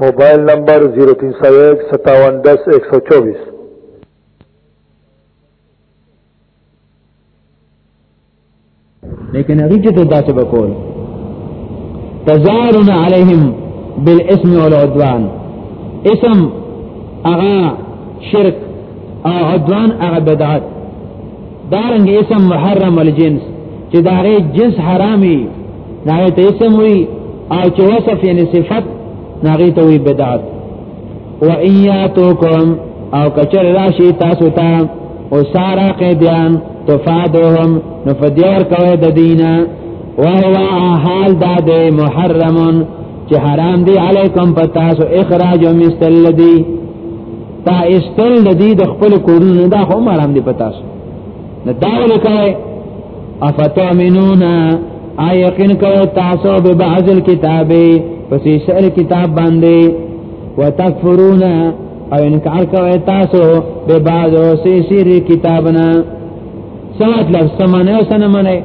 موبایل نمبر 03015710124 لیکن هغه چې ته داسې وکول تزارون علیهم بالاسم والعدوان اسم اغا شرک او عدوان اغا بدعت دارنګ اسم محرم الجنس چې داغه جنس حرامي ناغی تا اسم وی او چه وصف یعنی صفت ناغی تا وی بدعت و ایاتوکم او کچر راشی تاسو تا او سارا قیدیان تفادوهم نفدیار کوئی دا دینا وهو حال دا دی محرمون چې حرام دی علیکم پتاسو اخراج مثل لدی تا استل لدی د خپل کورونو دا هم حرام دی پتاسو نه داونه کوي افتامنون آیقین کوي تاسو به بعض الكتابه پسې شعر کتاب باندې وتکفرون او انکار کوي تاسو به بعض اوسې شعر کتابنا سمات لفظ سمانه او سنمنه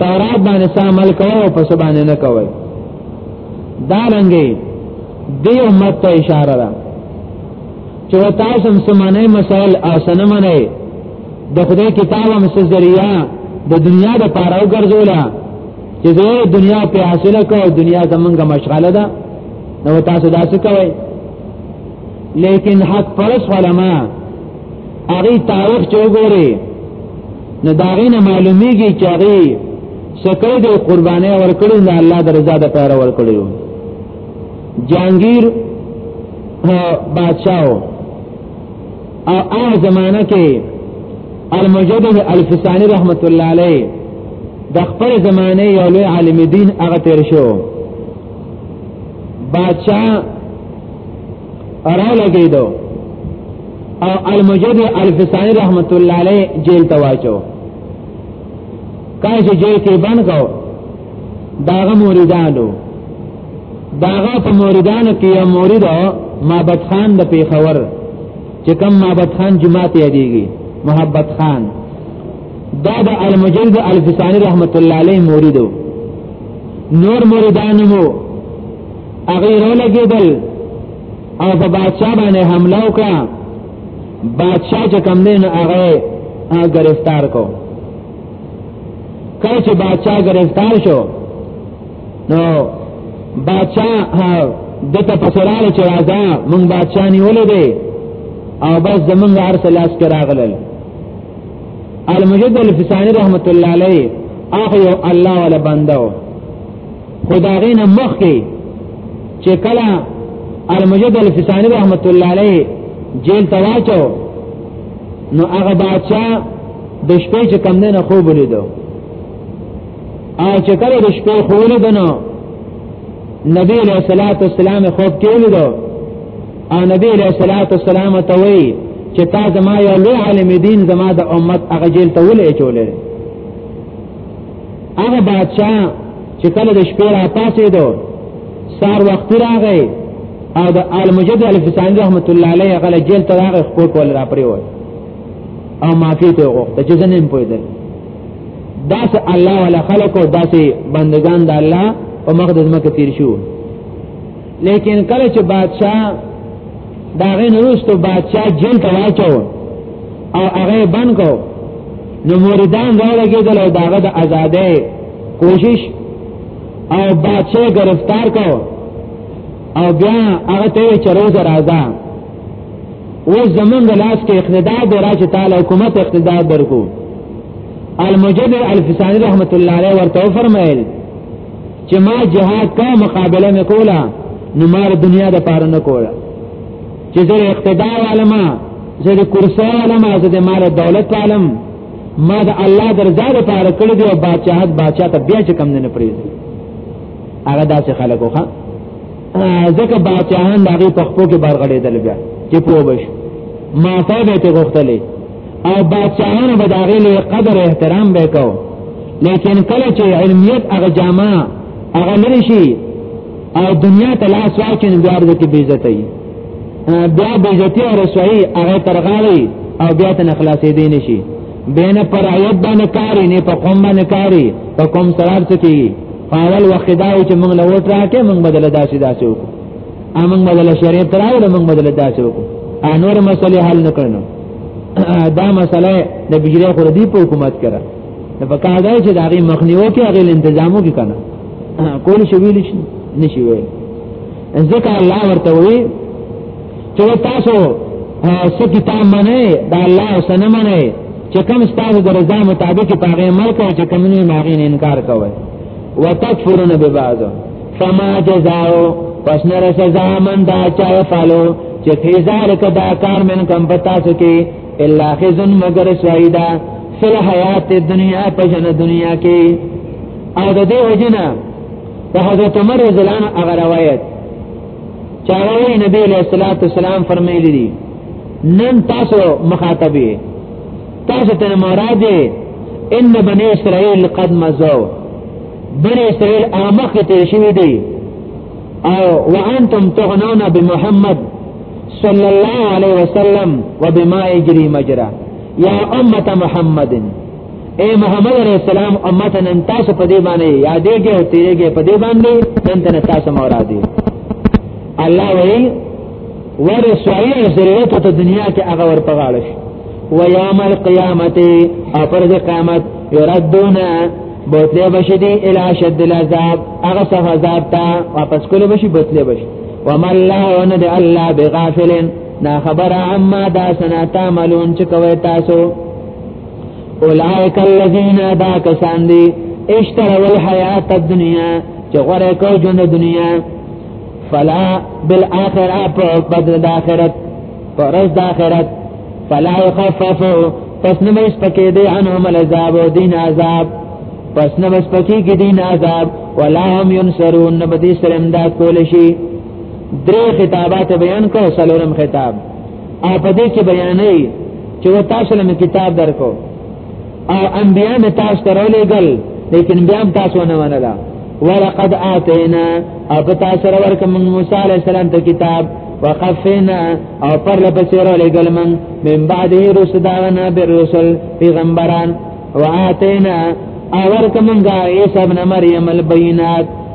تورات باندې سامل کوي او پس باندې نه کوي دا رنګي دی امت ته اشاره ده چې تاسو سمانه مسائل او سنمنه د خدای کتاب هم څه ذریعہ د دنیا د پاره وګرځولا چې زه دنیا په حاصله کو دنیا زمونږه مشغله ده نو تاسو دا څه کوئ لیکن حق پرس علماء هغه تاریخ چې وګوري نو دا غینه معلومیږي چې هغه سکه د قربانې ورکړو نه الله د رضا د پاره ورکړو جانگیر بادشاہو او هغه زمانہ کې المجدد الفسانی رحمت الله علیه د خپل زمانه یو لوی عالم دین هغه تیر شو بادشاہ را لګیدو او المجدد الفسانی رحمت الله علیه جیل ته واچو کاش جیل کې بند کو داغه مریدانو داغه په موریدانو کې یو مورید معبد خان د پیښور چې کوم معبد خان جمعه ته یادېږي محبت خان دا د المجلد الفسانی رحمت الله علیه موریدو نور موریدانو مو هغه رولګېدل او په بادشاہ باندې حمله وکړه بادشاہ چې کوم دین هغه گرفتار کو کله چې بادشاہ گرفتار شو نو باچا دته پسراله چې راځه مونږ باچا نیولې دی او بس زمونږ هر سلاس کې راغلل المجد الفسانی رحمت الله علیه اخو یو الله ولا بندو خدای نه مخ کې چې کله المجد الفسانی رحمت الله علیه جیل ته واچو نو هغه بادشاہ د شپې چې کم نه خوب لیدو او چې کله د شپې خولې دنو نبی علیہ الصلوۃ والسلام خوب کې ولیدو او نبی علیہ الصلوۃ والسلام ته وی چې تا زما یو لوی عالم دین زما د امت هغه جیل ته ولې چولې هغه بادشاہ چې کله د شپې را پاسې دو سار وخت راغی او د المجد الفسانی رحمت الله علیه غل جیل ته راغی خپل کول را پریوت او معافی ته وغوښته چې زنه پویدل داسې الله ولا خلق او داسې بندگان د الله په مخ د ځمکه تیر شو لیکن کله چې بادشاہ دا غي نوستو بادشاہ جیل ته واچو او هغه بند کو نو مریدان راوګیدل او داغه د آزادې کوشش او بادشاہ گرفتار کو او بیا هغه ته چروز راځه او زمون د لاس کې اقتدار دی راځي تعالی حکومت اقتدار درکو المجد الفسانی رحمت الله علیه ورته فرمایل چې ما جهاد کا مقابله نکولا نو ما دنیا د پاره نه کولا چې زه اقتدار علما زه د کرسی علما زه د مال دولت علم ما د الله درځه لپاره کړی دی او بادشاہت بادشاہ ته بیا چې کم نه پریږدي هغه داسې خلکو ښه ځکه باچاهان د هغې په خپو کې برغړېدل بیا چې پوه به شو ماته به یې ترې غوښتلې او باچاهانو به د هغې لوی قدر احترام به یې کو لیکن کله چې علمیت هغه جامع هغه لرې شي او دنیا ته لاس واچي نو بیا ورته بې عزته وي بیا بې عزتي او رسوایي هغه تر غاړې او بیا ته نه خلاصېدی نه شي بین پر آیت باندې کاری نه په قوم باندې کاری په قوم سرار څه کیږي پاول وخت دا و چې موږ له وټ راکې موږ بدل داسې داسې وکړو موږ بدل شریعت راوړو موږ بدل داسې وکړو انور مسلې حل نکړنو دا مسله د بجلی خو دی په حکومت کرا د پکا دا چې دا غي مخنیو کې هغه تنظیمو کې کنه کول شویل نشي ویل ځکه الله ورته وی چې تاسو څه کتاب منئ د الله او سنه منئ چې کوم ستاسو د رضا مطابق په هغه عمل کوي چې کوم نه ماغې نه انکار کوي وتکفرون ببعض فما جزاء پس نه سزا من دا چا فالو چې فی ذلک دا کار من کم پتا سکی الا خزن مگر سویدا فل حیات دنیا په جن دنیا کې او د دې وجنه د حضرت عمر رضی الله عنه روایت چاوی نبی علیہ الصلوۃ والسلام فرمایلی دي نن تاسو مخاطب یې تاسو ته مراد ان بنی اسرائیل قد مزو بنی اسرائیل امخ ته شوی دی او وانتم تغنون بمحمد صلی الله علیه وسلم وبما یجری مجرا یا امه محمد اے محمد علیہ السلام امت نن تاسو په دې باندې یادېږي او تیرېږي په دې باندې نن تن تاسو مرادي الله وی ور سوی ذلت ته دنیا کې هغه ور پغاړه شي و یوم القیامت او پر دې قیامت يردون بوتله بشي دي الی شد العذاب هغه څه عذاب ته واپس کول بشي بوتله بشي وما الله ان دي الله بغافل نا خبر عما دا سنا تعملون چې کوي تاسو اولائک الذین دا کسان دی اشتروا الحیات الدنیا چې غره کو ژوند دنیا فلا بالاخره په بدل د اخرت پرز د اخرت فلا يخففو پس نه مې سپکې دي انهم العذاب او دین عذاب پس نه مې سپکې کې دین عذاب ولا هم ينصرون نه بدی سره امداد کول شي درې خطابات بیان کو سلورم خطاب او په دې کې بیانې چې و تاسو له کتاب درکو او انبیاء می تاسو ته راولېګل لیکن بیا هم تاسو نه منله ولقد آتینا او په تاسو را ورکم موسی علی السلام ته کتاب وقفینا او پر لپسې راولېګل من من بعده رسدانا بالرسل پیغمبران وآتینا او ورکم غا عیسی ابن مریم البینات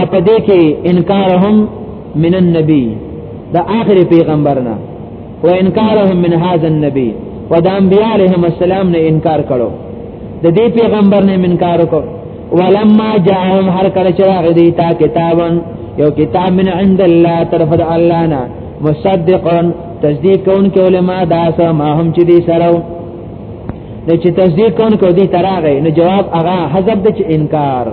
اپ دې کې انکارهم من النبي دا اخر پیغمبرنا و انکارهم من هذا النبي و د انبیاء علیهم السلام نه انکار کړو د دې پیغمبر نه انکار وکړو ولما جاءهم هر کله چې راغی دی تا کتابن یو کتاب من عند الله طرف د الله نه مصدقا تصدیق کون کې علما دا سم هم چې دي سره نو چې تصدیق کون کو دي تراغه نو جواب هغه حذف د انکار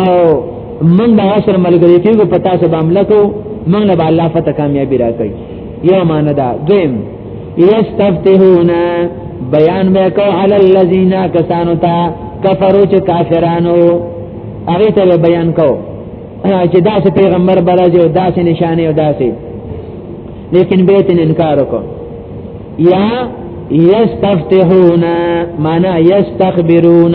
او من دا سره ملګری کېږو په تاسو به عمل کو من له الله فتح کامیابی راکړي یو معنا دا دویم یستفتحون بیان وکاو علی الذین کسانو تا کفرو چې کافرانو هغه ته بیان کو چې داسې پیغمبر برازي او داسې نشانه او داسې لیکن بیت انکار وکړ یا یستفتحون معنا یستخبرون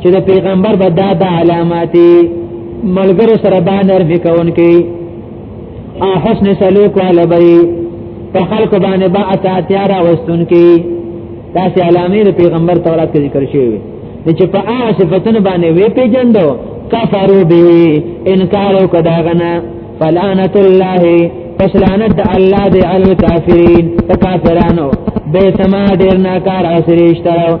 چې د پیغمبر به دا د علامات ملګرو سره باندې رفي کون کې ا حسن سلوک والا بری په خلق باندې با اتاتیا را وستون کې داسې علامې د پیغمبر تورات کې ذکر شوی وي چې په هغه صفاتونو باندې وی پیجندو کفرو به انکار وکړه غنا فلعنت الله پس لعنت الله دی علی الکافرین کافرانو به سما ډیر ناکار اسریشتره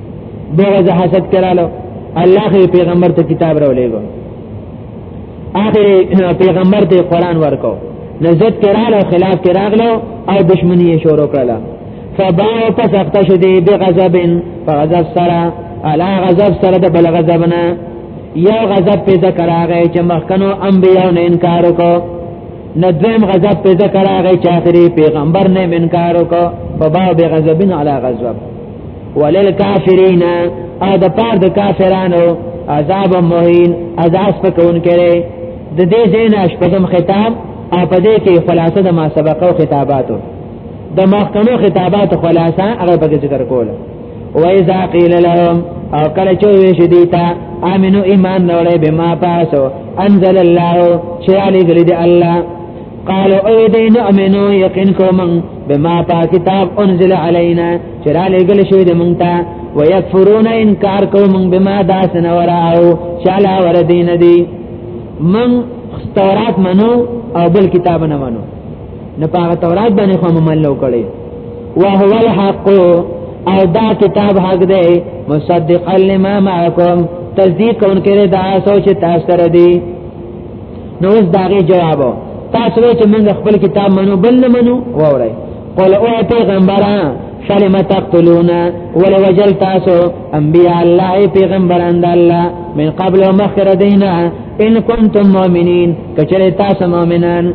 بغض حسد کرالو الله خې پیغمبر ته کتاب راولېګو اخر پیغمبر ته قران ورکو نزد کرالو خلاف کراغلو او دشمنی شروع کړله فباو پس اختش دی بغضب فغضب سرا علا غضب سرا د بل غضبنا یو غضب په ذکر هغه چې مخکنو انبیاء نه انکار وکړو نه دویم غضب په ذکر هغه چې اخري پیغمبر نه انکار وکړو فباو بغضبن علا غضب وللکافرین او د پاره د کافرانو عذاب مهین عذاب پکون کړي د دې زینا شپږم خطاب او په دې کې خلاصه د ما سبقو خطاباتو د مخکنو خطاباتو خلاصه هغه په ذکر کوله و اذا قيل لهم او کله چې وی شې دیتا امنو ایمان نوړې به ما پاسو انزل الله چې علی ګل دی الله قالو او دې نه امنو یقین کوم بما پا کتاب انزل علینا چرا لګل شوی د مونږ ته ويكفرون انکار کوم بما داسن وراو چالا ور دین دی من تورات منو او بل کتاب نه منو نه پاغه تورات باندې خو مملو کړي وهو الحق او دا کتاب حق دی مصدق لما معكم تصدیق کون کړي دا سوچ تاسو سره دی نو اوس دا غي جواب تاسو وی چې موږ خپل کتاب منو بل نه منو ووري قول او پیغمبره فلم تقتلون ول وجل تاسو انبیاء الله پیغمبران د الله من قبل مخر دینا ان کنتم مؤمنین کچره تاسو مؤمنان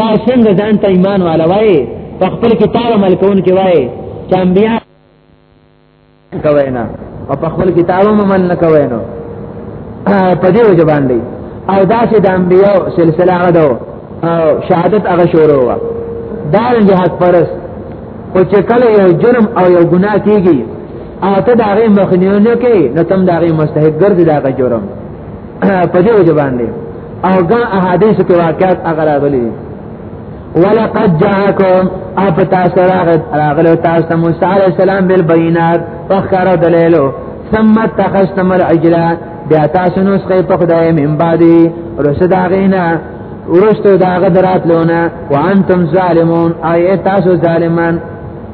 تاسو څنګه ځان ته ایمان والوي په خپل کتاب عمل کوون کې وای چې انبیاء کوي نه او په خپل کتاب هم من نه کوي نو په دې وجه باندې او دا چې د انبیو سلسله هغه دو او شهادت هغه شروع وا دا رنګ حق پرس او چې کله یو جرم او یو ګناه کیږي او ته دا غي مخنیو نه کوي نو تم دا غي مستحق ګرځي دا غي جرم په دې وجه باندې او ګان احادیث کې واقعات هغه راغلي ولقد جاءكم اپ تاسو راغلو تاسو موسی علی السلام بالبينات فخر دلیلو ثم تخشتم العجل بیا تاسو نو څخه په خدای من بعدي رسد غینا ورستو داغه دراتلونه وانتم ظالمون اي تاسو ظالمان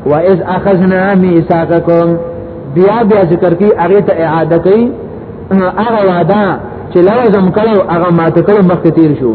واذ اخذنا ميثاقكم بیا بیا ذکر کی هغه ته اعاده کوي هغه وعده چې لازم کړو هغه ماته کړو مخکې تیر شو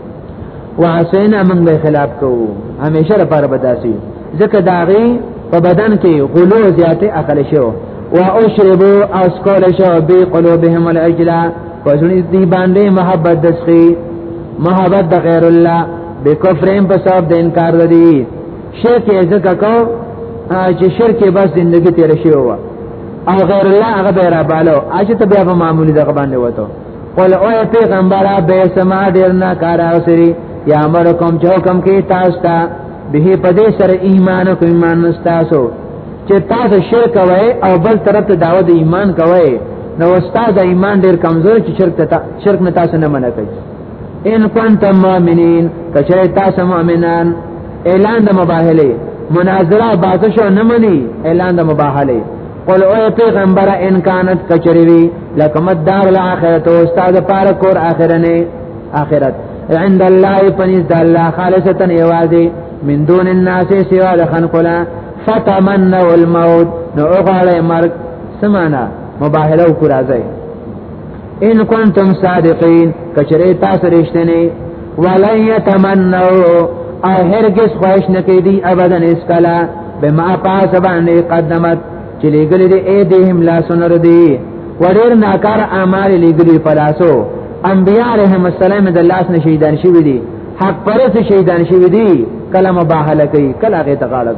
وعسینا من به خلاف کو همیشه لپاره بداسي ځکه داغي په بدن کې غلو زیاته اخل شو او اشربو او سکول شو به قلوبهم الاجلا پسونی دی باندې محبت دسخي محبت د غیر الله به کفرین په سبب د انکار لري شرک یې ځکه کو چې شرک بس زندگی تیر شي او غیر الله هغه به را بالو اجه ته بیا معمولی دغه باندې وته قل او پیغمبر به سما ډیر نه کار اوسری یا امر کوم چې حکم کې تاسو ته به په دې سره ایمان کوم ایمان تاسو چې تاسو شرک کوي او بل طرف ته دعوت ایمان کوي نو استاد ایمان ډیر کمزور چې شرک ته شرک نه تاسو نه منع کوي ان کنتم مؤمنین کچره تاسو مؤمنان اعلان د مباهله مناظره باسه شو نه مني اعلان د مباهله قل او پیغمبر ان کانت کچریوی لکم الدار الاخرت استاد پار کور اخرنه اخرت عند الله پنځ د الله خالصتا یوازې من دون الناس سوا د خلقنا فتمنوا الموت نو غواړی مرګ سمانا مباهله وکړه ان کنتم صادقین کچری تاسو رښتینی ولن یتمنوا او هرگز خوښ نکې دی ابدا اسکلا بما پاس باندې قدمت چې لګل دي اې دهم لا سنر دی وړر ناکار اعمال لګل پلاسو انبیاء علیهم السلام د لاس نه شهیدان شوی دي حق پرس شهیدان شوی دي کله مباهله کوي کله غي تقالب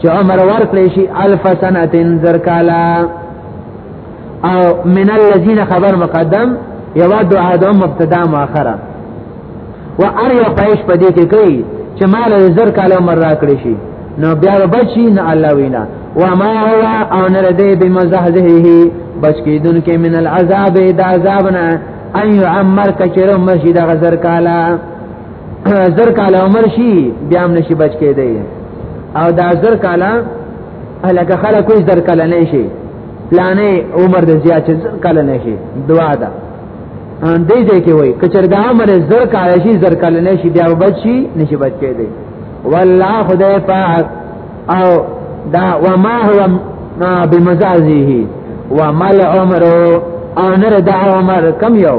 چې عمر ورکړي شي الف سنتين زر کالا او من الذين خبر مقدم یواد عادم مبتدا مؤخره و ار یو پېښ پدې کې کوي چې مال زر کالا عمر راکړي شي نو بیا بچی نه الله وینا وما هو او نه دې بمزهزه بچ کیدون کې من العذاب د عذابنا ان يعمر کچرو مسجد غزر کالا زر کاله عمر شي بیا هم نشي بچ کېدی او دا زر کاله هلکه خلک کوئی زر کاله نه شي پلانې عمر د زیات زر کاله نه شي دعا ده دې دې کې وای کچر دا عمر زر کاله شي زر کاله نه شي بیا بچ شي نشي بچ کېدی والله خدای پاک او دا وما هو ما بمزازه وما العمر او نر دا عمر کم یو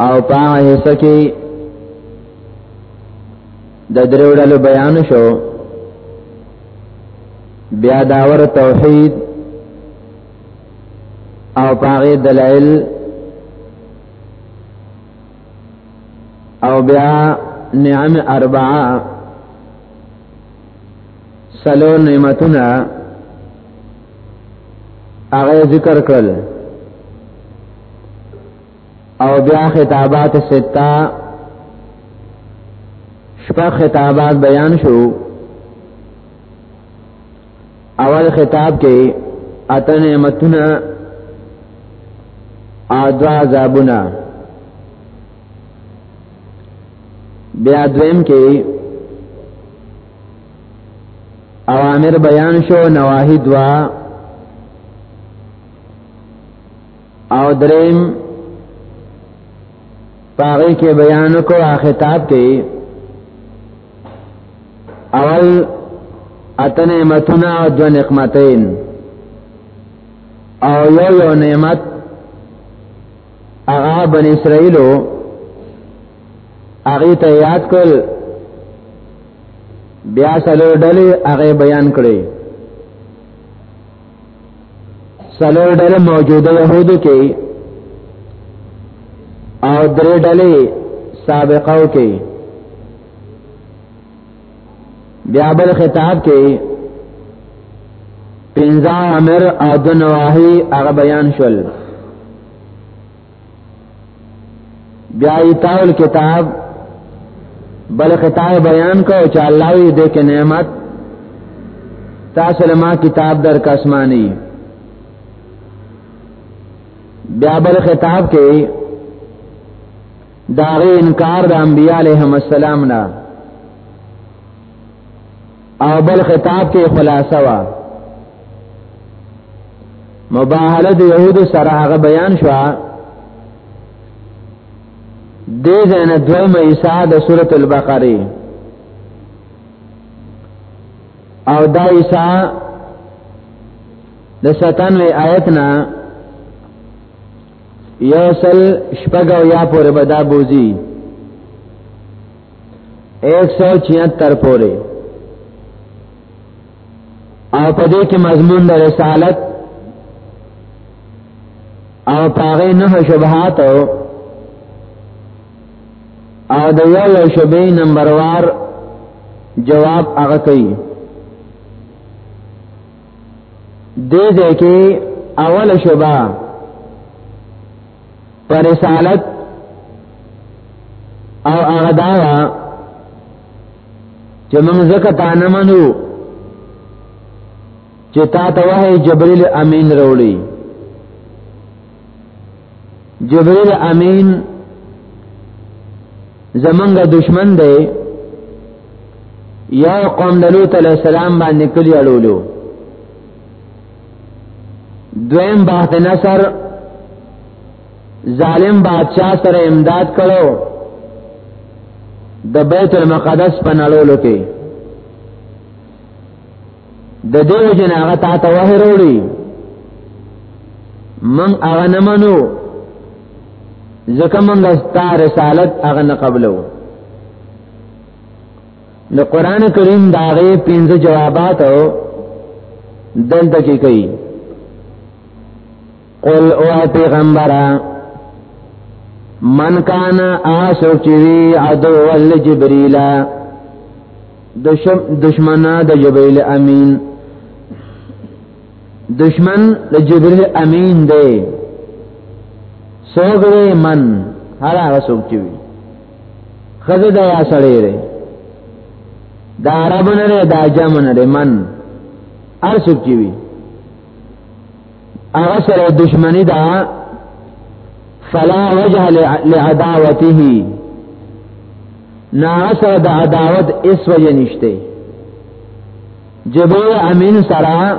او په حصہ کې د درو ډلو بیان شو بیا داور توحید او پاغه دلائل او بیا نعم اربعه سلو نعمتونه هغه ذکر کړل او بیا خطابات ستا شپږ خطابات بیان شو اول خطاب کې اته نعمتونه اعدوا عذابنا بیا دویم کې اوامر بیان شو نواهی دوا او دریم پاغی کې بیان کو خطاب کې اول اتن نعمتنا او دو نعمتین او یو یو نعمت اغا بن اسرائیلو هغه ته یاد کول بیا سلور ډلې هغه بیان کړې سلور ډلې موجوده يهودو کې او درې ډلې سابقو کې بیا بل خطاب کې پنځه امر او د نواهی هغه بیان شول بیا ایتاول کتاب بل خطا بیان کو چې الله یې دې کې نعمت تاسو له ما کتاب در کاسمانی بیا بل خطاب کې داغه انکار د انبیاء علیهم السلام نه او بل خطاب کې خلاصه وا مباهله د يهودو سره هغه بیان شو د زنه دویمه ایسا د سورۃ البقره او دا ایسا د 97 آیت نه یوصل شپږ او یا پورې بدا بوزي 176 پورې او په دې کې مضمون د رسالت او پاره نه شبهات او د یو یو شبې نمبر وار جواب هغه کوي دې دې کې اول شبہ پر رسالت او هغه دا چې موږ زکه تا نه منو چې تا ته وایي جبريل امين وروړي جبريل امين زمنګ دشمن دی یا قوم د لوط علی السلام باندې کلی اړولو دویم بحث نصر ظالم بادشاہ سره امداد کړو د بیت المقدس په نړولو کې د دیو جن هغه تا ته وه وروړي من هغه نه منو ځکه من د رسالت هغه نه قبلو نو قران کریم دا غي پنځه جوابات دلته کې کوي قل او پیغمبره من کان آسو چوی عدو ول جبريل دشمنا د جبريل امين دشمن د جبريل امين دی سوګره من هر هغه سوچوي خزه دا یا سړی دی دا عرب نه دی دا جام نه دی من هر څوک چې وي هغه سره دشمنی دا فلا وجه لعداوته نا سره د عداوت اس وجه نشته جبرئیل امین سره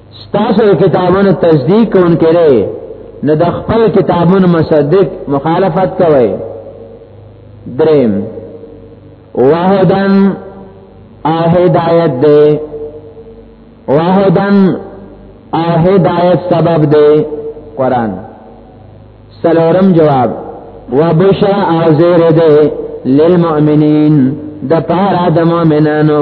ستاسو کتابونو تصدیق کون کړي نه د خپل کتابونو مصدق مخالفت کوي دریم واحدن اهدایت دی واحدن اهدایت سبب دی قران سلورم جواب وبشرا او زیر دی للمؤمنین د پارا د مؤمنانو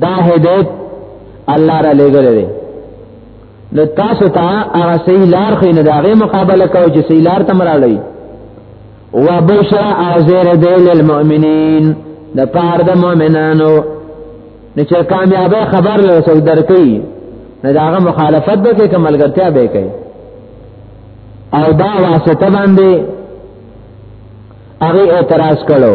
دا هدایت الله را لګل دی نو تاسو ته هغه صحیح لار خو نه داغه مقابله کوي چې صحیح لار تم را لړی او بشرا ازر دل المؤمنین د پاره د مؤمنانو نو چې کامیابه خبر له څو درکې نه داغه مخالفت به کې کملګرتیا به کوي او دا واسطه باندې هغه اعتراض کړو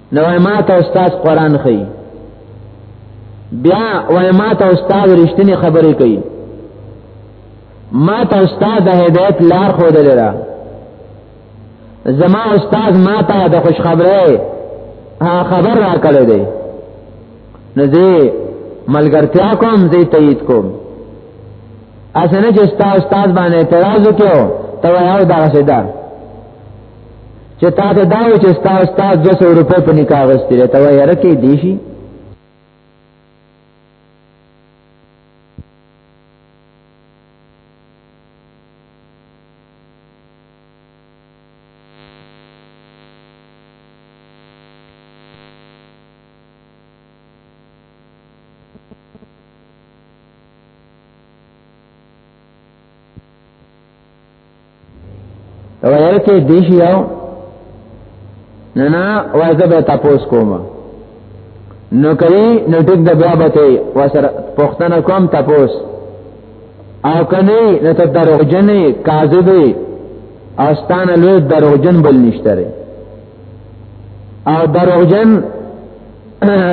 نو ما ته استاد قران خي بیا وای ما ته استاد رښتینی خبرې کوي ما ته استاد هدایت لار خو دلرا زما استاد ما ته د خوش خبره ها خبر را کړی دی نو زه ملګرتیا کوم زه تایید کوم اسنه چې استاد استاد باندې اعتراض وکړو ته وایو دا څه ده چې تا ته دا و چې ستا استاد 200 روپۍ په نکاح غوښتي ته وایې رکه دی شي ویل کې دیش یو نه نه وای زه به تاسو کوم نو کوي نو ټیک د بیا به ته وسره پښتنه کوم تاسو او کني نه ته دروغجنې کاذبې استان له دروغجن بل نشته او دروغجن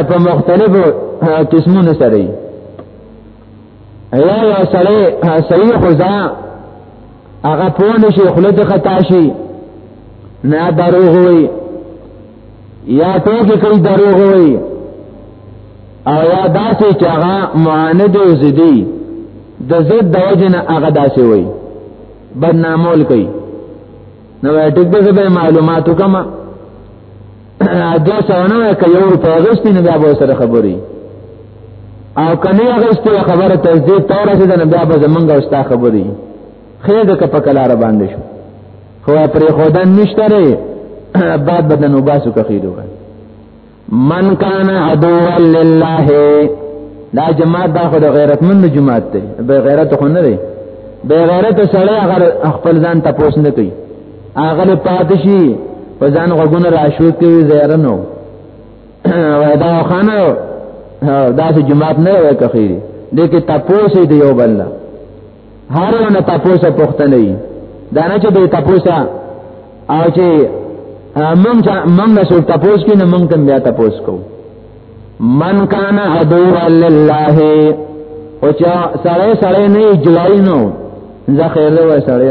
په مختلفو قسمونو سره یا یا سړی صحیح خدا هغه پوه نشي خله د خطا شي نه دروغ وي یا ټوکی کوي دروغ وي او یا داسې چې هغه معاند او زدي د زد د وجه نه هغه داسې وي بدنامول کوي نو ټیک به معلوماتو کما دو سونه که یو روپۍ اغشتي نو بیا به سره خبري او کني اغشتي خبره تصدیق تور سي نو بیا به زمونږ او ستا خبري خیر د کپ کلار باندې شو خو پر خودن نشته ری بعد بدن وباسو کخیرو من کان عدو لله دا جماعت دا خو د غیرتمند جماعت دی به غیرت خو نه دی به غیرت سره اگر خپل ځان ته پوښتنه کوي هغه له پاتشي په ځان غوګونه راشو کې زیرنو ودا خانه دا چې جماعت نه وای کخی لیکن تپوسه دی یو بل هر نه تپوسه پښتنه ای دا نه چې به تپوسه او چې مونږ مونږ نه څو تپوس کې نه مونږ تم بیا تپوس کو من کان عدو لله او چې سړی سړی نه جلای نو زه خیر وای سړی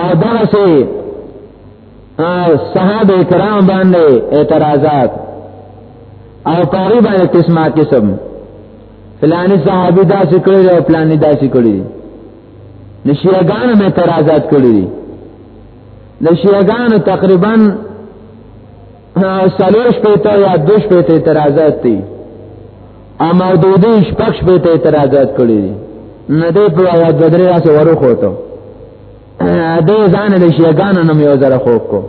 او دغه سي صحابه کرام باندې اعتراضات او پاری باندې قسمه قسم فلانی صحابي دا سکړي او فلانی دا سکړي نشيغان مې اعتراضات کړی دي نشيغان تقریبا سلور شپیتا یا دو شپیتا اعتراضات تی اما دو دی شپک شپیتا اعتراضات کلی دی ندی پر آیا گدری راسی ورو خوتو دی زان دی شیگانا نمیو زر خوک کو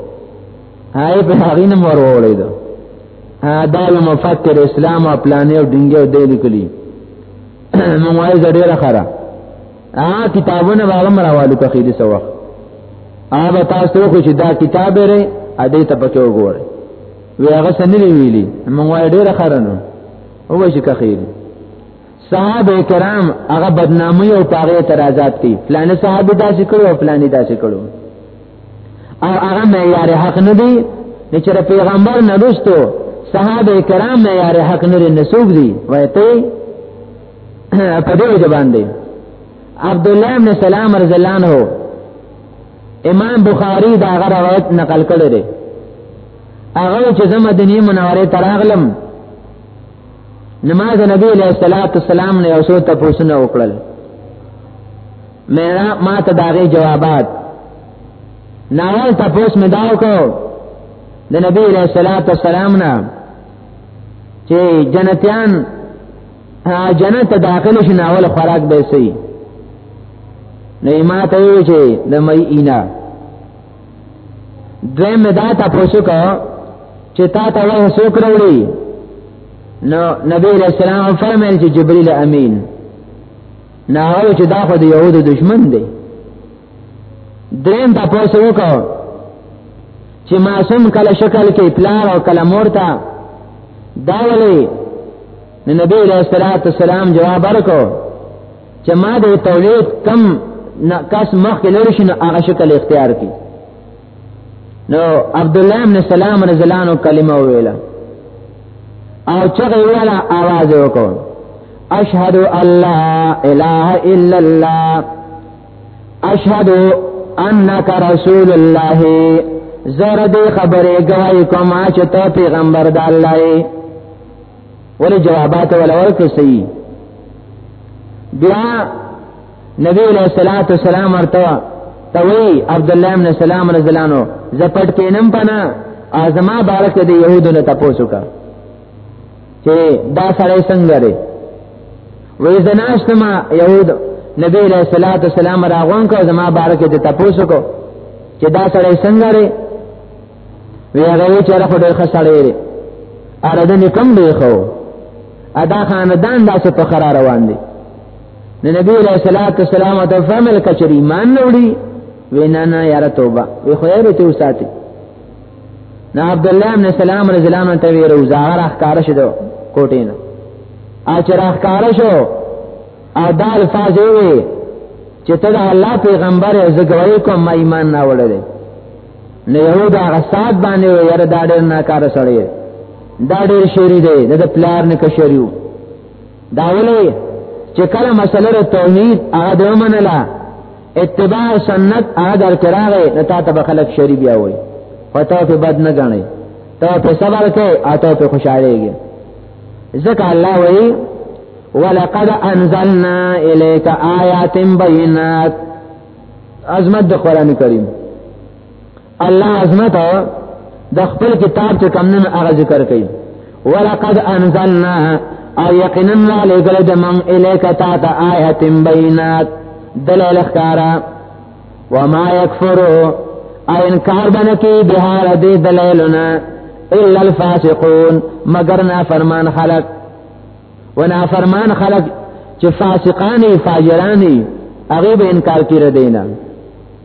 آئی پر حقین مورو اولی دو دا یو مفکر اسلام او پلانې او ډینګې او دی لیکلی مونږ وایي زړه خره ا کتابونه به هم راوالو په خېدي سو وخت ا به تاسو خو چې دا کتاب لري ا دې ته پکې وګورئ وی هغه سنلی ویلی مونږ وای ډیر خرنو او وای چې کخیر صحابه کرام هغه بدنامي او پاره اعتراضات کوي فلان صاحب داسې کړو او فلان داسې کړو او هغه معیار حق نه دی چې پیغمبر نه رسټو صحابه کرام معیار حق نه لري نسوګ دي وای ته په دې وجه باندې عبد الله بن سلام رضی الله عنه امام بخاری دا غره روایت نقل کړی دی هغه چې زما د نیمه منوره تراغلم نماز نبی علیہ الصلوۃ والسلام نے اوسو ته پوښتنه وکړل میرا ما ته داغه جوابات ناول تاسو مې دا وکړو د نبی علیہ الصلوۃ والسلام نه چې جنتیان جنت ته داخل شي ناول خوراک به سي نو ما ته وی چې د مې اینا دوی مې دا تاسو کو چې تا ته وه څوک راوړي نو نبی علیہ السلام فرمایل چې جبرئیل امین نه او چې دا خو د یهودو دشمن دی دریم دا پوسو وکاو چې معصوم کله شکل کې پلار او کله مور ته دا ولې نو نبی علیہ الصلوۃ والسلام جواب ورکړو چې ما د تولید کم کس مخ کې لور شنو هغه شکل اختیار کی نو عبد الله بن سلام رضی الله عنه کلمه ویله او چغه ویله आवाज وکړ اشهد الله اله الا الله اشهد انک رسول الله زره دې خبره گواہی کوم چې ته پیغمبر د الله یې ولې جوابات ولا ورکړې سي بیا نبی علیہ الصلوۃ والسلام ورته توي عبد الله بن سلام رضی الله عنه زپټ کینم پنا ازما بارک دې يهودو نه تاسو کا چې دا سړی څنګه دی وې زناشت ما یود نبی علیہ الصلوۃ والسلام راغون کو زما بارک ته تاسو کو چې دا سړی څنګه دی وی هغه چې راخو ډېر خسړې دی ارده نکم دی خو ادا خاندان داسې په خرا روان دي نو نبی علیہ الصلوۃ والسلام ته فرمایل کچری مان وروړي وینا نه یاره توبه وی خو یې ته وساتي نه عبد الله بن سلام رضی الله عنه ته وی روزه راخ کار شدو کوټین اچ راخ کار شو او دا الفاظ وی چې ته د الله پیغمبر او زګوي کوم ما ایمان نه وړل نه یو دا غصاد باندې یې دا ډېر نه کار سړی دا ډېر شری دی د پلار نه کشریو دا ولې چې کله مسله توحید هغه دومنه اتباع سنت اگر کراغه نتا ته خلق شری بیا وای پتا په بد نه غنی ته په صبر کې اته په خوشالهږي ځکه الله وای ولقد انزلنا الیک آیات بینات عظمت د قران کریم الله عظمت د خپل کتاب چې کم نن هغه ذکر کوي ولقد انزلنا او یقینا لګل د من الیک تا ته آیات بینات دلیل ښکارا وما یکفر او انکار باندې کې بهار دې دلیلنا الا الفاسقون مگر نا فرمان خلق ونا فرمان خلق چې فاسقانی فاجرانی هغه به انکار کړی دینه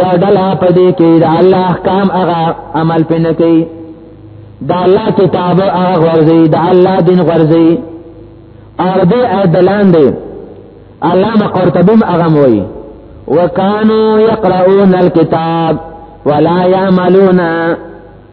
یا دلا پدې کې دا الله احکام هغه عمل پې نه کوي دا الله کتاب هغه ورځي دا الله دین ورځي اور دې ادلان دې علامه قرطبی هغه موي وکانو یقرؤون الكتاب ولا يعملون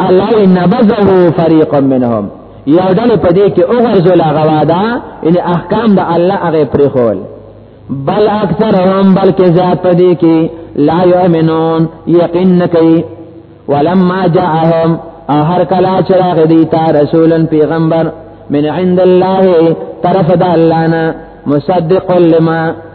الله نبذه فريق منهم یو ډل په دې کې اوغرزول غوادا ان احکام د الله هغه پرې خول بل اکثر هم بلکې زیات په دې کې لا یؤمنون یقین کوي ولما جاءهم هر کلا چراغ دی تا رسولن پیغمبر من عند الله طرف د الله نه مصدق لما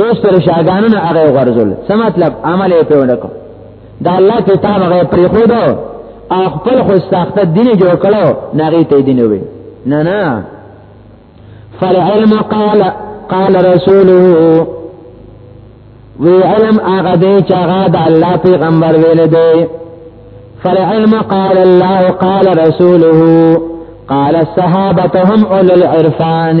روز پر شاګانو نه هغه غرزول څه مطلب عمل یې په ونکو دا الله کتاب هغه پرې خو دا خپل خو ساخته دین جوړ کړو نغې ته دین وي نه نه فالعلم قال قال رسوله وی علم هغه دی چې هغه د الله پیغمبر ویل دی فالعلم قال الله قال رسوله قال الصحابه هم اولو العرفان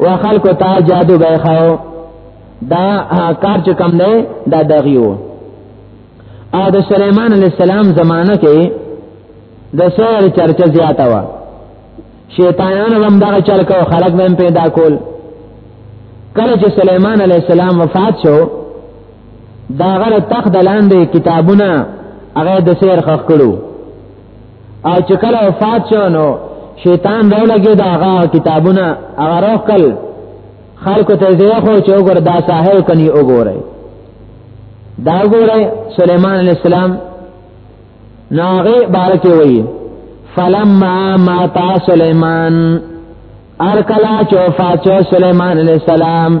و خلق تا جادو بیخاو دا کار چې کم دی دا دغیو او د سليمان عليه السلام زمانہ کې د سور چرچا زیاته و شیطانانو هم دا چل کو خلق به پیدا کول کله چې سليمان عليه السلام وفات شو دا غره تخت لاندې کتابونه هغه د سیر خخ کړو او چې کله وفات شو نو شیطان راولګي دا هغه کتابونه هغه روکل خلکو ته زه خو چې وګور دا صاحب کني وګورئ دا وګورئ سليمان عليه السلام ناغه بارکه وی فلما مات سليمان ارکلا چوفا چو سليمان عليه السلام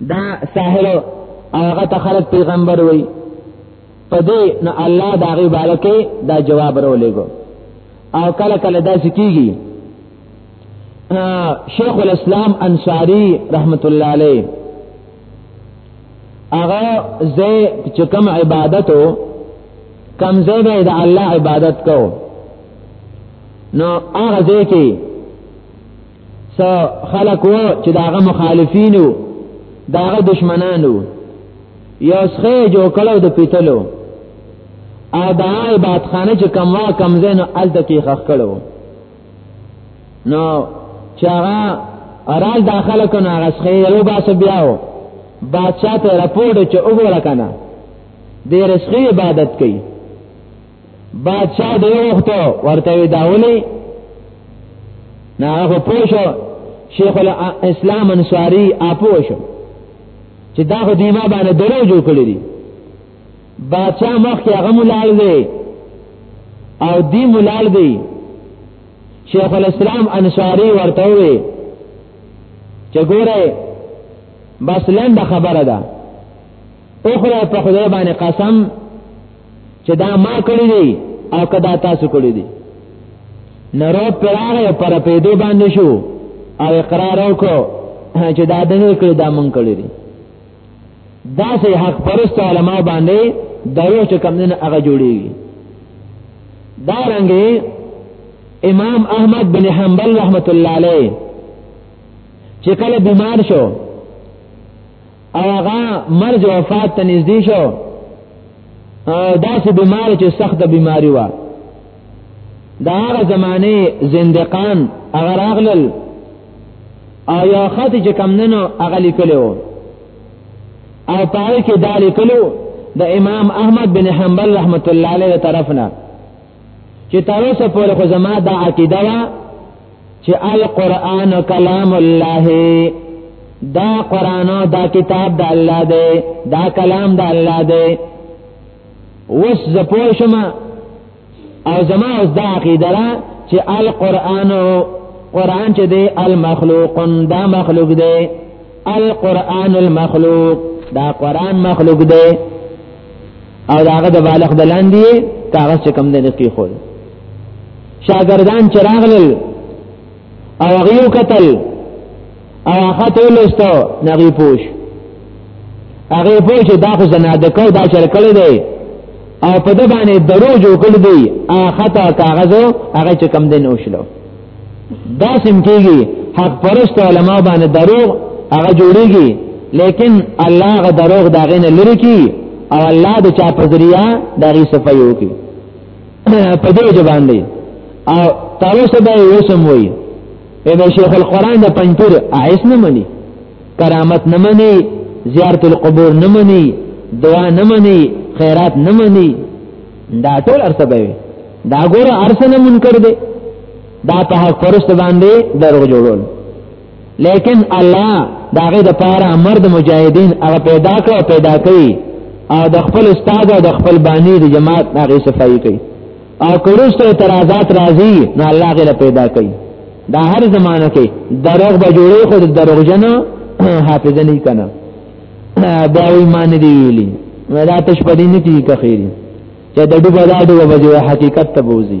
دا ساحر هغه ته خلق پیغمبر وای په دې نو الله دا غي بالکه دا جواب ورولېګو او کله کله دا سکیږي شیخ الاسلام انصاری رحمت الله علیه هغه زه چې کوم عبادتو کم زه به د الله عبادت کو نو هغه ځکه سو خلق وو چې داغه مخالفینو داغه دشمنانو یو څخه جو کلو د پیتلو ا دا عبادت خانه چې کموا کمزینو ال دکی خخ کړو نو چاغه ارال داخله کنه غسخه یو باسه بیاو بادشاہ ته رپورټ چې وګوره کنه د رسخي عبادت کوي بادشاہ دی وخت ورته داولی نه هغه پوښو شیخ الاسلام انصاری اپوښو چې دا خو دیما باندې درو جوړ کړی دی بادشاہ مخ کې هغه مولال دی او دی مولال دی شیخ الاسلام انصاری ورته وی چې ګوره بس لنډه خبره ده اخرى په خدای باندې قسم چې دا ما کړی دی او کدا تاسو کړی دی نرو پراغه پر پیدو باندې شو او اقرار وکړو چې دا دنه کړی دا مونږ کړی دی دا سه حق پرست علما باندې درو چې کم نه هغه جوړیږي دا رنګي امام احمد بن حنبل رحمت الله علیه چې کله بیمار شو هغه مرز وفات ته نږدې شو داسې بیماری چې سخت بیماری و دا هغه زمانه زندقان هغه راغلل او یو خط چې کم ننو هغه لیکلو او پای کې دا لیکلو د امام احمد بن حنبل رحمت الله علیه طرفنا چې تاسو په لخوا زما د عقیده چې القرآن کلام الله دا قرآن او دا کتاب د الله دی دا کلام د الله دی اوس زپوشم او زما اوس دا عقیده را چې القرآن قرآن چې دی المخلوق دا مخلوق دی القرآن المخلوق دا قرآن مخلوق دی او داغه د بالغ دلاندې کاغذ چې کم دی نقي خور شاګردان چراغلل او هغه قتل او هغه تولستو نغي پوش هغه پوش دا خو زناده کو دا چر کړی دی او په د باندې درو جوړ کړ دی هغه تا کاغذ هغه چې کم دین وشلو دا سم کیږي حق پرست علما باندې درو هغه جوړیږي لیکن الله غ دروغ داغه نه لری کی او الله د چا په ذریعہ دغه صفایو کی په دې ځبان دی او تاسو به وسم وای ابن شیخ القران د پنځور عیس نه مني کرامت نه مني زیارت القبور نه مني دعا نه مني خیرات نه مني دا ټول ارسه به دا ګوره ارسه نه منکر دی دا په حق پرست باندې درو جوړول لیکن الله دا غي د پاره امر د مجاهدین هغه پیدا کړ او پیدا کړی او د خپل استاد او د خپل بانی د جماعت هغه صفائی کوي او کړوسته اعتراضات راځي نو الله غي پیدا کوي دا هر زمانہ کې دروغ به جوړي خو د دروغ جنو حافظ نه کنا دا ایمان دی ویلی ولا تشپدین کی کخیری چې د ډوبه دا ډوبه حقیقت ته بوزي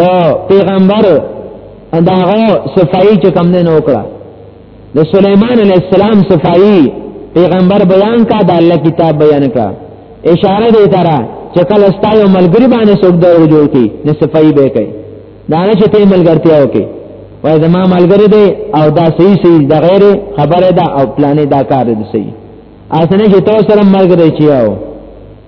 د پیغمبر دا غو صفائی چې کم نه وکړه د سليمان عليه السلام صفائی پیغمبر بیان کا د الله کتاب بیان کا اشاره دی ترا چې کله ستایو ملګری باندې څوک د جوړ کی نه صفائی به کوي دا نه چې ته ملګرتیا وکي وای زما ملګری دی او دا صحیح صحیح د غیر خبره ده او پلانې دا کار دی صحیح اسنه چې تاسو سره ملګری چیاو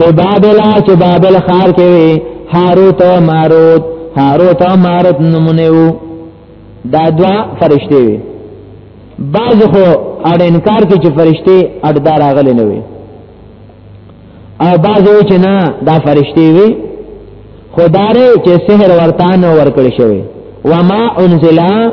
د بابل چې بابل خار کې وي هاروت او ماروت هاروت او ماروت نمونه وو دا دوا فرشته وي بعض خو اړ انکار کې چې فرشته اړدار غلې نه وي او بعض وی چې نه دا فرشته وي خداره چې سحر ورتان ورکړی شوی وما انزلا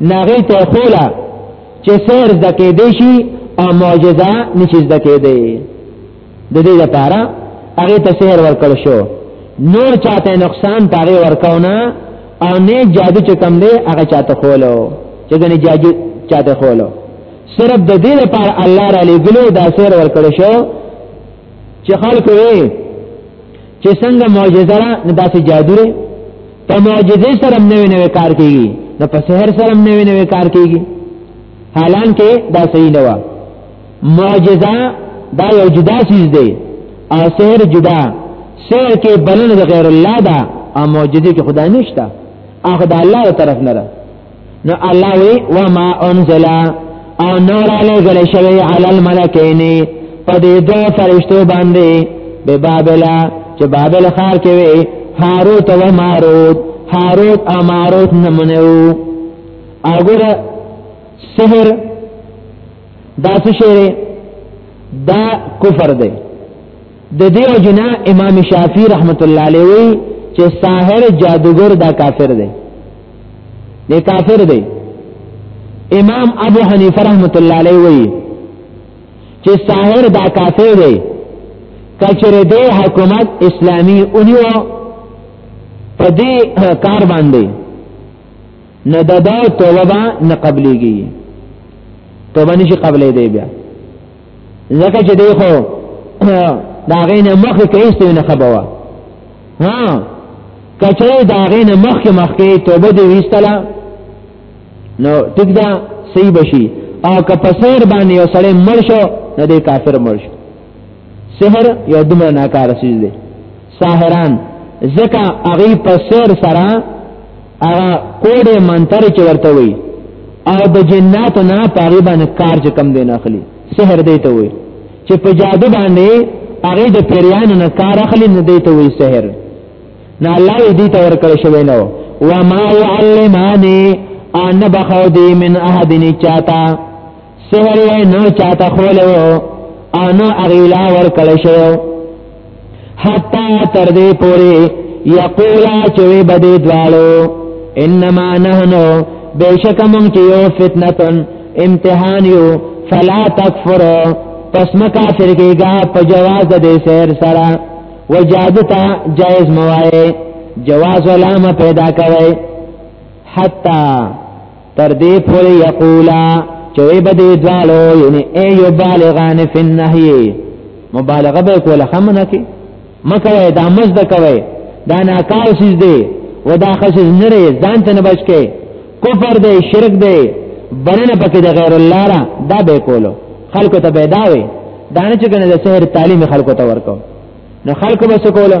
ناغی ته خولا چې سیر زده کې دی شي او معجزه نشي زده کې دی د دې لپاره هغه ته سیر ورکړ شو نور چاته نقصان پاره ورکاونه او نه جادو چې کم دی هغه چاته خولو چې ګنې جادو چاته خولو صرف د دې لپاره الله را لګلو دا سیر ورکړ شو چې خلکو یې چې څنګه معجزه را نه داسې جادو لري په معجزه سره نوې نوې کار کوي نه په سحر سره نوې نوې کار کوي حالانکه دا صحیح نه و معجزه دا یو جدا چیز دی او سحر جدا سحر کې بلنه غیر الله ده او معجزه کې خدای نشته اخو د الله طرف نه نو الله وی وما انزل او نور علی گل شوی علی الملکین په دې دوه فرشتو باندې به بابل چې بابل خار کې وی هاروت او ماروت هاروت او ماروت نمونه وو اګوره سحر دا څه شی دا کفر دی د دې جنا امام شافعي رحمت الله علیه چې ساحر جادوګر دا کافر دی دی کافر دی امام ابو حنیفه رحمت الله علیه وی چې ساحر دا کافر دی کچره دی حکومت اسلامی اونیو په دې کار باندې نه ددا توبه نه قبليږي توبه نشي قبلې دی بیا زکه چې دی خو دا غینه مخ کې ایستو نه خبره ها کچره دا غینه مخ کې مخ کې توبه دی ویستلا نو ټیک دا صحیح بشي او که په سیر باندې یو سړی مړ شو نو دی کافر مړ شو سحر یو دومره ناکاره چیز دی ساحران زکه هغه په سیر سره هغه کوډه منتر چې ورته وي او د جنات نه پاره باندې کار چې کم دی نه اخلي سحر دی ته وي چې په جادو باندې هغه د پیریان نه کار اخلي نه دی ته وي سحر نه الله دې ته ورکړ شوی نو وما يعلماني ان بخو دي من احد چاته سحر یې نو چاته خولو انو اغیلا ور کړی شو حتا تر دې پوری یقولا چوي بده دوالو انما نحنو بیشک مونږ چې یو فتنتن امتحان یو فلا تکفر پس مکا فرقیگا پا جواز دا دے سیر سرا و جادتا جائز موائے جواز علامه پیدا کوي حتا تر دې پورې یقولا چې وی به دې دوالو یعنی ای یو بالغان فی النهی مبالغه به کوله خمنه کې مکه دا مزد کوي دا ناکار شیز دی و دا خشیز نره ځان ته نه بچ کې کفر دی شرک دی بلنه پکې د غیر الله را دا به کولو خلکو ته به داوي دانه چې کنه د سحر تعلیم خلکو ته ورکو نو خلکو به سکولو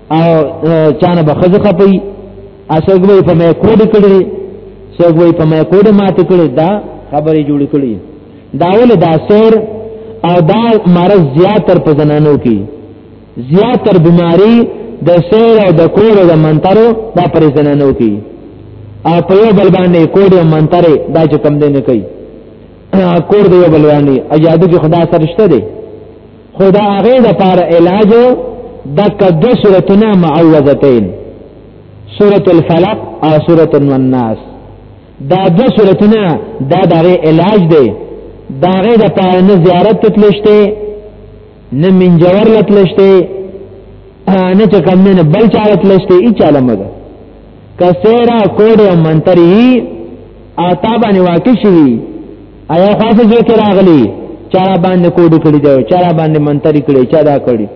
او چانه به خزه خپي اسګوي په مې کوډ کړی سګوي په مې کوډ مات کړی دا خبرې جوړ کړی دا ول دا سیر او دا مرض زیات تر په زنانو کې زیات تر بیماری د سیر او د کوډ او د منترو دا پر زنانو کې او په یو بل باندې کوډ او منترې دا چې کم دې نه کوي کوډ دی بل باندې اجازه کې خدا سرشته دی خدا هغه د پاره علاج د کده سورتنا معوذتين سورۃ الفلق او سورۃ الناس دا د سورتنا دا دغه علاج دی داغه د پاره نه زیارت تلشته نه منجور لتلشته نه چې کم نه بل چاله تلشته ای چاله مګه کسرا کوډ منتری آتا باندې واقع شوی آیا خاصه ځای کې راغلی چا باندې کوډ کړی دی چا باندې منتری کړی چا دا کړی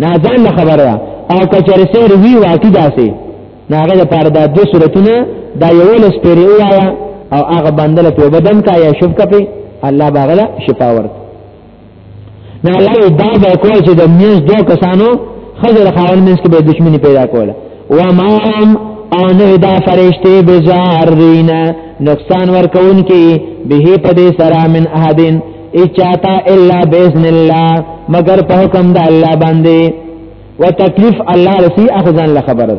نه ځان خبره او کچره سیر وی واقع داسې ناغه د پاره دا دو صورتونه دا یو لس پیری وایا او هغه باندې په بدن کا یا شفقه په الله باغله شفا ورک نه الله دا به کوی چې د میز دوه کسانو خزر خاون منځ کې به دښمنی پیدا کوله و ما هم او نه دا فرشته بزارینا نقصان ورکون کی به په دې سره من احدن اچاتا الا باذن الله مگر په حکم د الله باندې وتکلیف الله رسی اخذان لخبره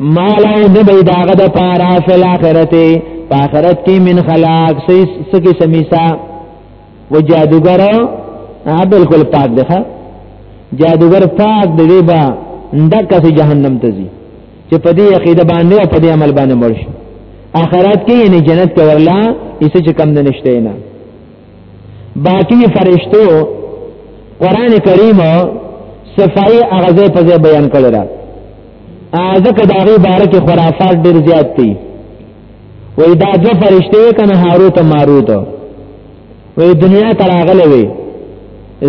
مالا نبی داغه د پارا فل اخرته په اخرت کې من خلاق سکی سمیسا و جادوګر ا بالکل پاک ده جادوګر پاک دی با اندکه سي جهنم ته ځي چې په دې عقیده باندې او په دې عمل باندې مرشي اخرت کې یعنی جنت کې ورلا ایسه چې کم نه نشته نه باطنی فرشتو قران کریم صفائی اغازه په ځای بیان کړی را ازکه دا غي باره کې خرافات ډیر زیات دي وې دا دو فرشته کنه هاروت ماروت وې دنیا تر اغله وي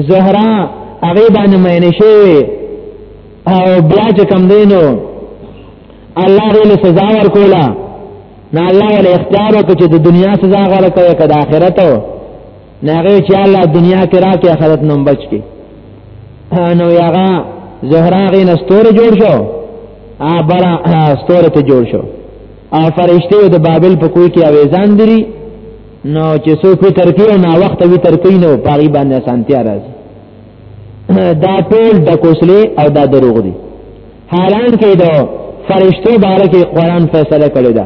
زهرا هغه باندې مینه شوی او بیا چې کم دینو الله دې سزا ورکولا نه الله ول اختیار او چې د دنیا سزا غره کوي کده آخرت نه هغه چې الله دنیا کې راکې آخرت نوم بچ کی نو یاغه زهرا غي نستور جوړ شو ا برا استور ته جوړ شو او فرشته د بابل په کوی کې اویزان دي نو چې څوک په ترکی او نا وخت وی ترکی نو پاغي باندې سانتیا راځي دا ټول د کوسلې او دا دروغ دي حالان کې دا فرشتو باره کې قرآن فیصله کړی ده